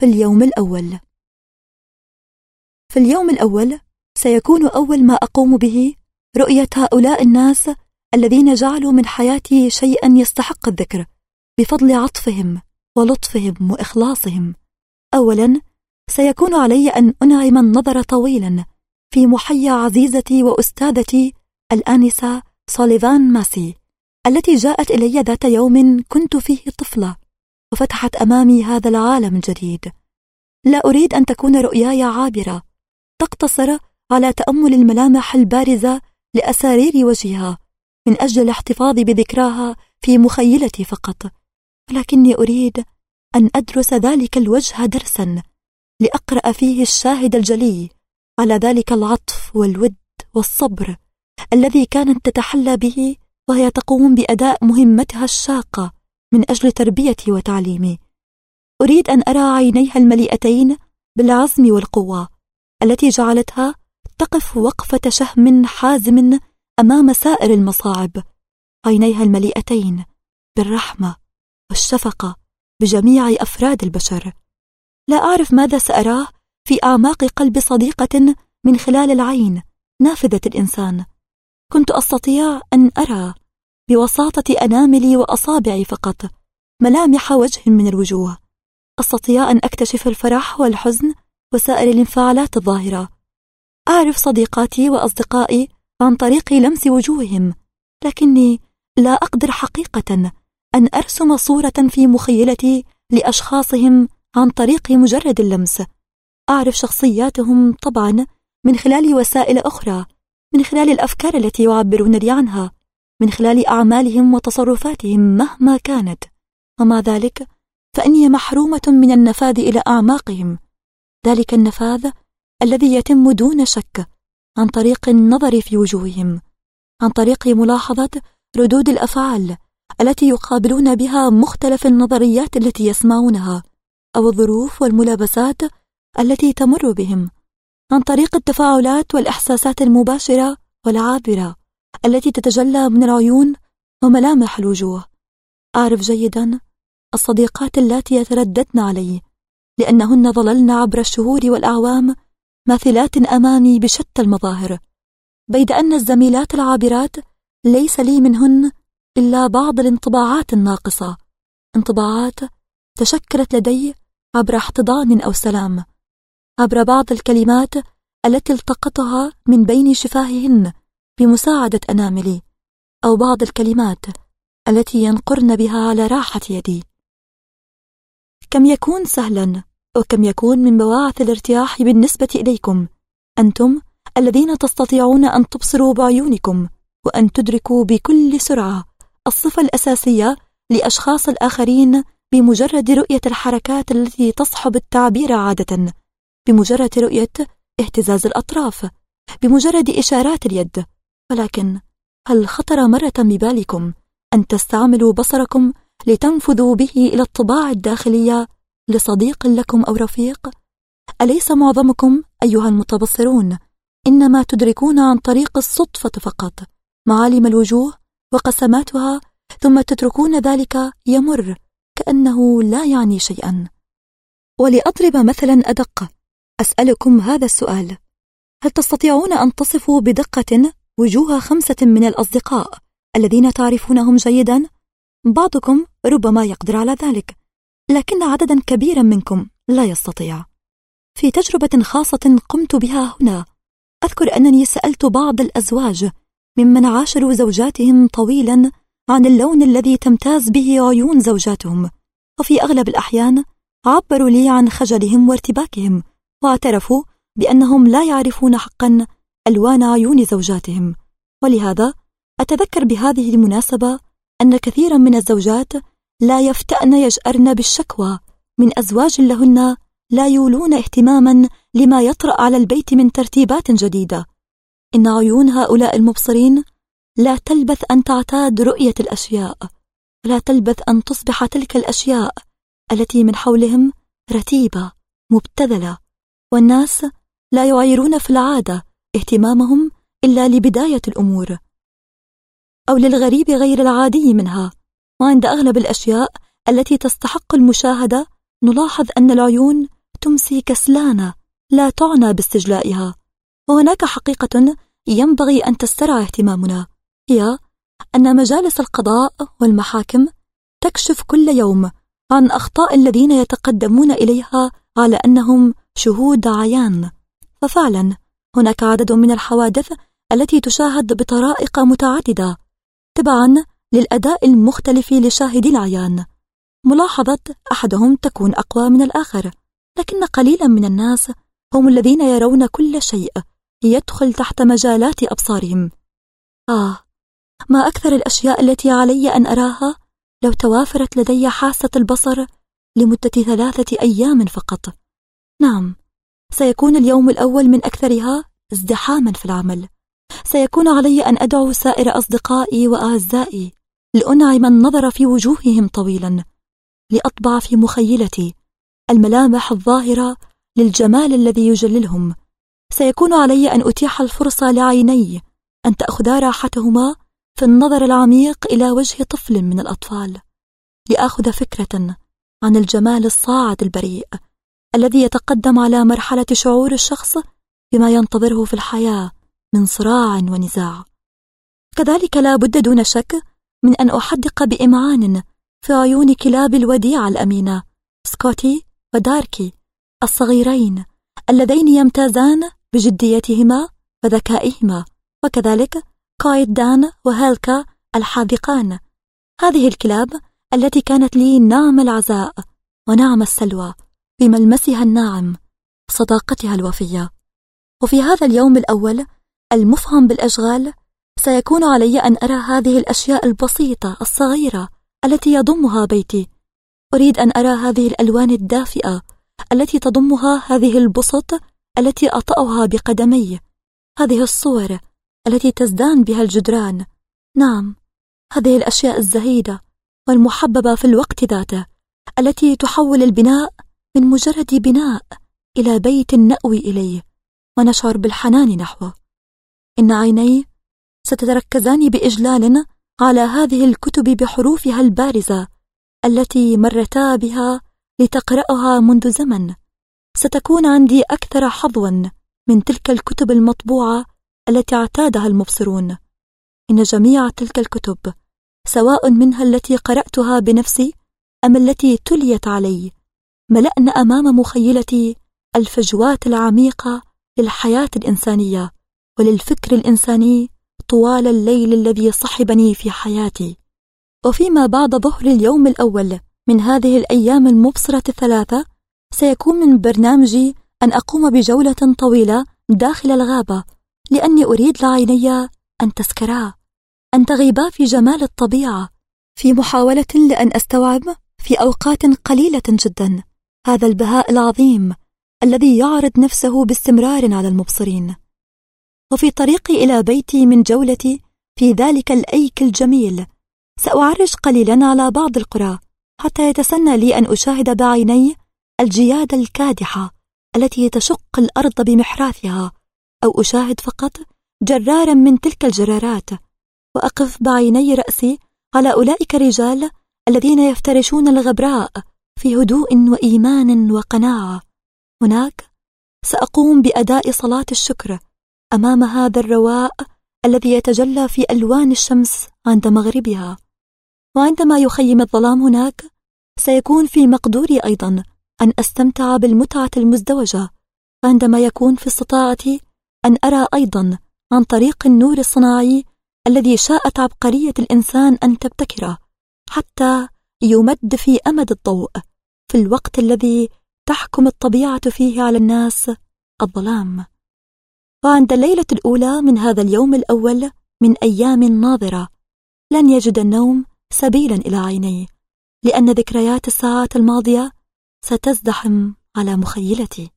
في اليوم الأول. في اليوم الأول سيكون أول ما أقوم به رؤية هؤلاء الناس الذين جعلوا من حياتي شيئا يستحق الذكر بفضل عطفهم ولطفهم وإخلاصهم. أولا سيكون علي أن أنعم النظر طويلا في محيا عزيزتي وأستاذتي الآنسة سوليفان ماسي التي جاءت إلي ذات يوم كنت فيه طفلة. وفتحت أمامي هذا العالم الجديد. لا أريد أن تكون رؤياي عابرة. تقتصر على تأمل الملامح البارزة لأسارير وجهها من أجل الاحتفاظ بذكراها في مخيلتي فقط. ولكني أريد أن أدرس ذلك الوجه درسا لأقرأ فيه الشاهد الجلي على ذلك العطف والود والصبر الذي كانت تتحلى به وهي تقوم بأداء مهمتها الشاقة. من أجل تربيتي وتعليمي. أريد أن أرى عينيها المليئتين بالعزم والقوة التي جعلتها تقف وقفة شهم حازم أمام سائر المصاعب. عينيها المليئتين بالرحمة والشفقة بجميع أفراد البشر. لا أعرف ماذا سأراه في أعماق قلب صديقة من خلال العين نافذة الإنسان. كنت أستطيع أن أرى بوساطة أناملي وأصابعي فقط ملامح وجه من الوجوه. أستطيع أن أكتشف الفرح والحزن وسائر الانفعالات الظاهرة. أعرف صديقاتي وأصدقائي عن طريق لمس وجوههم لكني لا أقدر حقيقة أن أرسم صورة في مخيلتي لأشخاصهم عن طريق مجرد اللمس. أعرف شخصياتهم طبعا من خلال وسائل أخرى من خلال الأفكار التي يعبرون لي عنها. من خلال أعمالهم وتصرفاتهم مهما كانت. ومع ذلك فإني محرومة من النفاذ إلى أعماقهم. ذلك النفاذ الذي يتم دون شك عن طريق النظر في وجوههم عن طريق ملاحظة ردود الأفعال التي يقابلون بها مختلف النظريات التي يسمعونها أو الظروف والملابسات التي تمر بهم عن طريق التفاعلات والإحساسات المباشرة والعابرة. التي تتجلى من العيون وملامح الوجوه. أعرف جيدا الصديقات اللاتي يترددن علي لأنهن ظللن عبر الشهور والأعوام ماثلات أمامي بشتى المظاهر. بيد أن الزميلات العابرات ليس لي منهن إلا بعض الانطباعات الناقصة انطباعات تشكلت لدي عبر احتضان أو سلام. عبر بعض الكلمات التي التقطها من بين شفاههن بمساعدة أناملي أو بعض الكلمات التي ينقرن بها على راحة يدي. كم يكون سهلا وكم يكون من بواعث الارتياح بالنسبة إليكم أنتم الذين تستطيعون أن تبصروا بعيونكم وأن تدركوا بكل سرعة الصفة الأساسية لأشخاص الآخرين بمجرد رؤية الحركات التي تصحب التعبير عادة بمجرد رؤية اهتزاز الأطراف بمجرد إشارات اليد. ولكن هل خطر مرة ببالكم أن تستعملوا بصركم لتنفذوا به إلى الطباع الداخلية لصديق لكم أو رفيق؟ أليس معظمكم أيها المتبصرون إنما تدركون عن طريق الصدفة فقط معالم الوجوه وقسماتها ثم تتركون ذلك يمر كأنه لا يعني شيئا ولأضرب مثلا أدق أسألكم هذا السؤال هل تستطيعون أن تصفوا بدقة وجوه خمسة من الأصدقاء الذين تعرفونهم جيدا؟ بعضكم ربما يقدر على ذلك لكن عددا كبيرا منكم لا يستطيع في تجربة خاصة قمت بها هنا أذكر أنني سألت بعض الأزواج ممن عاشروا زوجاتهم طويلا عن اللون الذي تمتاز به عيون زوجاتهم وفي أغلب الأحيان عبروا لي عن خجلهم وارتباكهم واعترفوا بأنهم لا يعرفون حقا ألوان عيون زوجاتهم. ولهذا أتذكر بهذه المناسبة أن كثيرا من الزوجات لا يفتأن يجأرن بالشكوى من أزواج لهن لا يولون اهتماما لما يطرأ على البيت من ترتيبات جديدة. إن عيون هؤلاء المبصرين لا تلبث أن تعتاد رؤية الأشياء ولا تلبث أن تصبح تلك الأشياء التي من حولهم رتيبة مبتذلة. والناس لا يعيرون في العادة اهتمامهم إلا لبداية الأمور أو للغريب غير العادي منها وعند أغلب الأشياء التي تستحق المشاهدة نلاحظ أن العيون تمسي كسلانة لا تعنى باستجلائها وهناك حقيقة ينبغي أن تسترعى اهتمامنا هي أن مجالس القضاء والمحاكم تكشف كل يوم عن أخطاء الذين يتقدمون إليها على أنهم شهود عيان ففعلا هناك عدد من الحوادث التي تشاهد بطرائق متعددة تبعا للأداء المختلف لشاهدي العيان. ملاحظة أحدهم تكون أقوى من الآخر لكن قليلا من الناس هم الذين يرون كل شيء يدخل تحت مجالات أبصارهم. آه ما أكثر الأشياء التي علي أن أراها؟ لو توافرت لدي حاسة البصر لمدة ثلاثة أيام فقط. نعم سيكون اليوم الأول من أكثرها ازدحاما في العمل. سيكون علي أن أدعو سائر أصدقائي وأعزائي لأنعم النظر في وجوههم طويلا لأطبع في مخيلتي الملامح الظاهرة للجمال الذي يجللهم. سيكون علي أن أتيح الفرصة لعيني أن تأخذا راحتهما في النظر العميق إلى وجه طفل من الأطفال لآخذ فكرة عن الجمال الصاعد البريء. الذي يتقدم على مرحلة شعور الشخص بما ينتظره في الحياة من صراع ونزاع. كذلك لا بد دون شك من أن أحدق بإمعان في عيون كلاب الوديعة الأمينة سكوتي وداركي الصغيرين اللذين يمتازان بجديتهما وذكائهما وكذلك قايد دان وهيلكا الحاذقان. هذه الكلاب التي كانت لي نعم العزاء ونعم السلوى. بملمسها الناعم صداقتها الوفية. وفي هذا اليوم الأول المفهم بالأشغال سيكون علي أن أرى هذه الأشياء البسيطة الصغيرة التي يضمها بيتي. أريد أن أرى هذه الألوان الدافئة التي تضمها هذه البسط التي أطأها بقدمي. هذه الصور التي تزدان بها الجدران. نعم هذه الأشياء الزهيدة والمحببة في الوقت ذاته التي تحول البناء من مجرد بناء إلى بيت نأوي إليه ونشعر بالحنان نحوه. إن عيني ستتركزان بإجلال على هذه الكتب بحروفها البارزة التي مرتا بها لتقرأها منذ زمن. ستكون عندي أكثر حظوا من تلك الكتب المطبوعة التي اعتادها المبصرون. إن جميع تلك الكتب سواء منها التي قرأتها بنفسي أم التي تليت علي ملأن أمام مخيلتي الفجوات العميقة للحياة الإنسانية وللفكر الإنساني طوال الليل الذي صحبني في حياتي. وفيما بعد ظهر اليوم الأول من هذه الأيام المبصرة الثلاثة سيكون من برنامجي أن أقوم بجولة طويلة داخل الغابة لأني أريد لعيني أن تسكرا. أن تغيبا في جمال الطبيعة في محاولة لأن أستوعب في أوقات قليلة جدا. هذا البهاء العظيم الذي يعرض نفسه باستمرار على المبصرين. وفي طريقي إلى بيتي من جولتي في ذلك الأيك الجميل سأعرج قليلا على بعض القرى حتى يتسنى لي أن أشاهد بعيني الجياد الكادحة التي تشق الأرض بمحراثها أو أشاهد فقط جرارا من تلك الجرارات وأقف بعيني رأسي على أولئك الرجال الذين يفترشون الغبراء. في هدوء وإيمان وقناعة. هناك سأقوم بأداء صلاة الشكر أمام هذا الرواء الذي يتجلى في ألوان الشمس عند مغربها. وعندما يخيم الظلام هناك سيكون في مقدوري أيضا أن أستمتع بالمتعة المزدوجة عندما يكون في استطاعتي أن أرى أيضا عن طريق النور الصناعي الذي شاءت عبقرية الإنسان أن تبتكره حتى يمد في أمد الضوء في الوقت الذي تحكم الطبيعة فيه على الناس الظلام. وعند الليلة الأولى من هذا اليوم الأول من أيام ناظرة لن يجد النوم سبيلا إلى عينيه لأن ذكريات الساعات الماضية ستزدحم على مخيلتي